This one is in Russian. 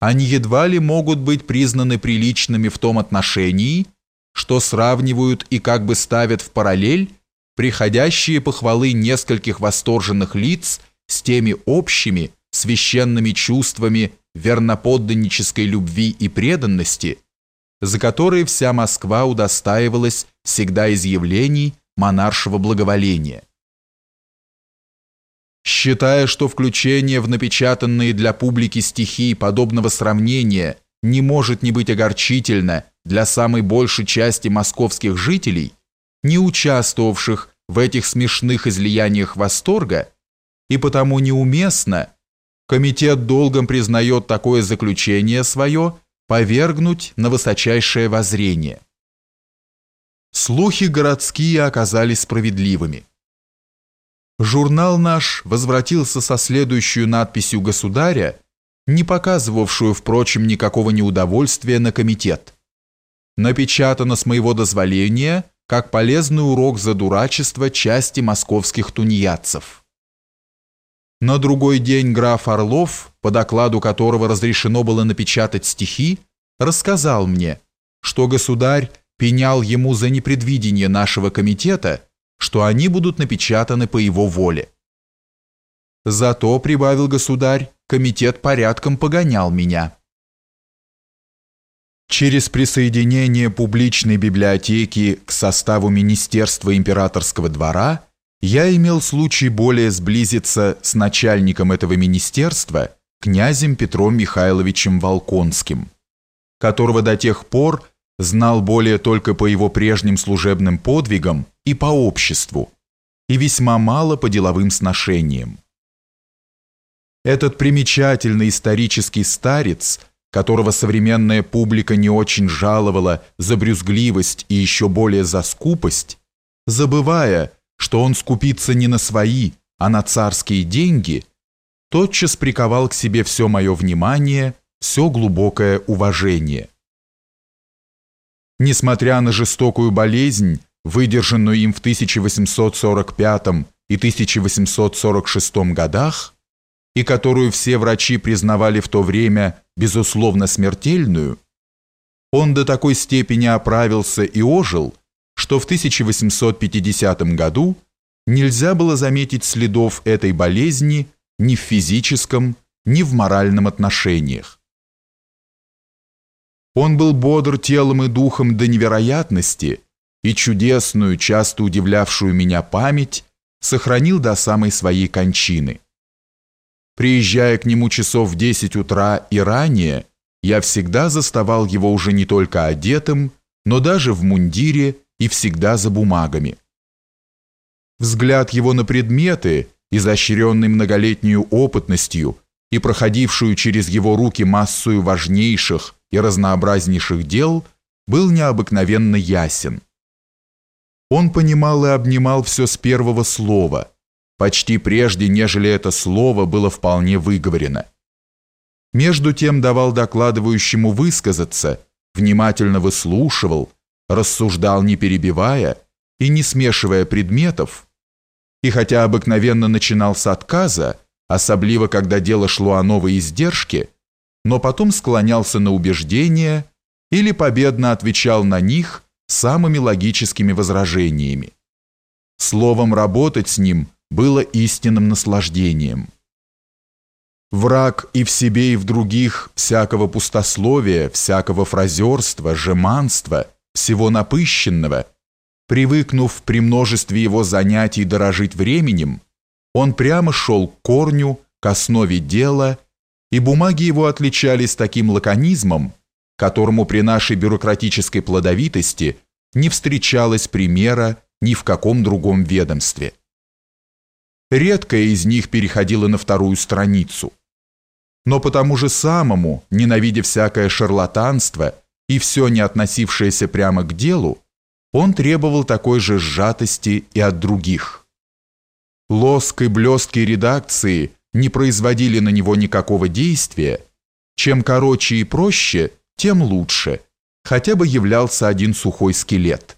они едва ли могут быть признаны приличными в том отношении, что сравнивают и как бы ставят в параллель приходящие похвалы нескольких восторженных лиц с теми общими священными чувствами верноподданнической любви и преданности, за которые вся Москва удостаивалась всегда изъявлений монаршего благоволения. Считая, что включение в напечатанные для публики стихи подобного сравнения не может не быть огорчительно для самой большей части московских жителей, не участвовавших в этих смешных излияниях восторга, и потому неуместно, комитет долгом признает такое заключение свое повергнуть на высочайшее воззрение. Слухи городские оказались справедливыми. Журнал наш возвратился со следующей надписью государя, не показывавшую, впрочем, никакого неудовольствия на комитет. Напечатано с моего дозволения, как полезный урок за дурачество части московских тунеядцев. На другой день граф Орлов, по докладу которого разрешено было напечатать стихи, рассказал мне, что государь пенял ему за непредвидение нашего комитета, что они будут напечатаны по его воле. Зато, прибавил государь, комитет порядком погонял меня. Через присоединение публичной библиотеки к составу Министерства императорского двора я имел случай более сблизиться с начальником этого министерства, князем Петром Михайловичем Волконским, которого до тех пор знал более только по его прежним служебным подвигам и по обществу, и весьма мало по деловым сношениям. Этот примечательный исторический старец, которого современная публика не очень жаловала за брюзгливость и еще более за скупость, забывая, что он скупится не на свои, а на царские деньги, тотчас приковал к себе все мое внимание, все глубокое уважение. Несмотря на жестокую болезнь, выдержанную им в 1845 и 1846 годах, и которую все врачи признавали в то время безусловно смертельную, он до такой степени оправился и ожил, что в 1850 году нельзя было заметить следов этой болезни ни в физическом, ни в моральном отношениях. Он был бодр телом и духом до невероятности, и чудесную, часто удивлявшую меня память сохранил до самой своей кончины. Приезжая к нему часов в 10 утра и ранее, я всегда заставал его уже не только одетым, но даже в мундире и всегда за бумагами. Взгляд его на предметы, изощренный многолетней опытностью и проходившую через его руки массою важнейших и разнообразнейших дел, был необыкновенно ясен. Он понимал и обнимал все с первого слова, почти прежде, нежели это слово было вполне выговорено. Между тем давал докладывающему высказаться, внимательно выслушивал, рассуждал не перебивая и не смешивая предметов, и хотя обыкновенно начинал с отказа, особливо когда дело шло о новой издержке, но потом склонялся на убеждения или победно отвечал на них самыми логическими возражениями. Словом, работать с ним было истинным наслаждением. Враг и в себе, и в других всякого пустословия, всякого фразерства, жеманства – всего напыщенного, привыкнув при множестве его занятий дорожить временем, он прямо шел к корню, к основе дела, и бумаги его отличались таким лаконизмом, которому при нашей бюрократической плодовитости не встречалось примера ни в каком другом ведомстве. Редкое из них переходило на вторую страницу. Но по тому же самому, ненавидя всякое шарлатанство, и все не относившееся прямо к делу, он требовал такой же сжатости и от других. Лоск и блестки редакции не производили на него никакого действия, чем короче и проще, тем лучше, хотя бы являлся один сухой скелет.